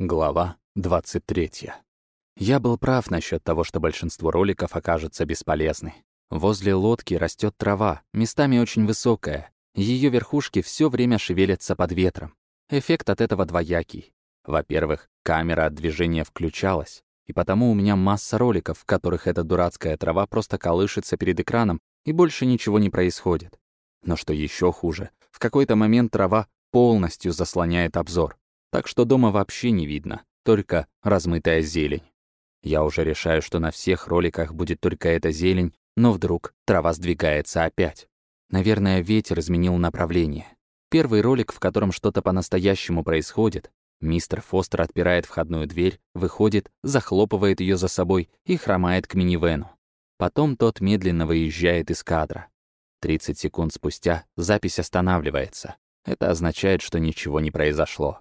Глава 23. Я был прав насчет того, что большинство роликов окажутся бесполезны. Возле лодки растет трава, местами очень высокая. Ее верхушки все время шевелятся под ветром. Эффект от этого двоякий. Во-первых, камера от движения включалась, и потому у меня масса роликов, в которых эта дурацкая трава просто колышется перед экраном, и больше ничего не происходит. Но что еще хуже, в какой-то момент трава полностью заслоняет обзор. Так что дома вообще не видно, только размытая зелень. Я уже решаю, что на всех роликах будет только эта зелень, но вдруг трава сдвигается опять. Наверное, ветер изменил направление. Первый ролик, в котором что-то по-настоящему происходит, мистер Фостер отпирает входную дверь, выходит, захлопывает ее за собой и хромает к минивену. Потом тот медленно выезжает из кадра. 30 секунд спустя запись останавливается. Это означает, что ничего не произошло.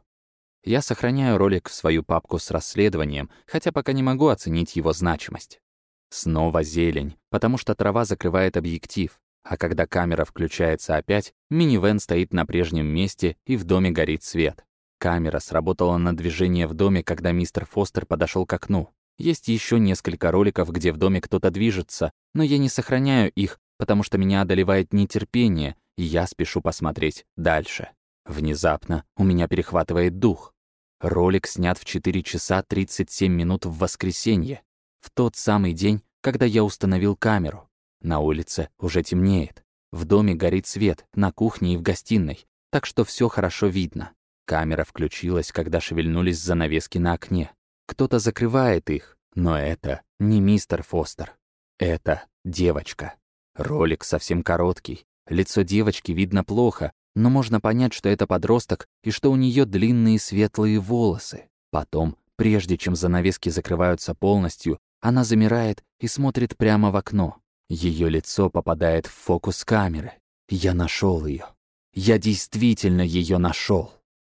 Я сохраняю ролик в свою папку с расследованием, хотя пока не могу оценить его значимость. Снова зелень, потому что трава закрывает объектив, а когда камера включается опять, минивэн стоит на прежнем месте и в доме горит свет. Камера сработала на движение в доме, когда мистер Фостер подошел к окну. Есть еще несколько роликов, где в доме кто-то движется, но я не сохраняю их, потому что меня одолевает нетерпение, и я спешу посмотреть дальше. Внезапно у меня перехватывает дух. Ролик снят в 4 часа 37 минут в воскресенье, в тот самый день, когда я установил камеру. На улице уже темнеет. В доме горит свет, на кухне и в гостиной, так что все хорошо видно. Камера включилась, когда шевельнулись занавески на окне. Кто-то закрывает их, но это не мистер Фостер. Это девочка. Ролик совсем короткий. Лицо девочки видно плохо, но можно понять, что это подросток и что у нее длинные светлые волосы. Потом, прежде чем занавески закрываются полностью, она замирает и смотрит прямо в окно. Ее лицо попадает в фокус камеры. Я нашел ее. Я действительно ее нашел.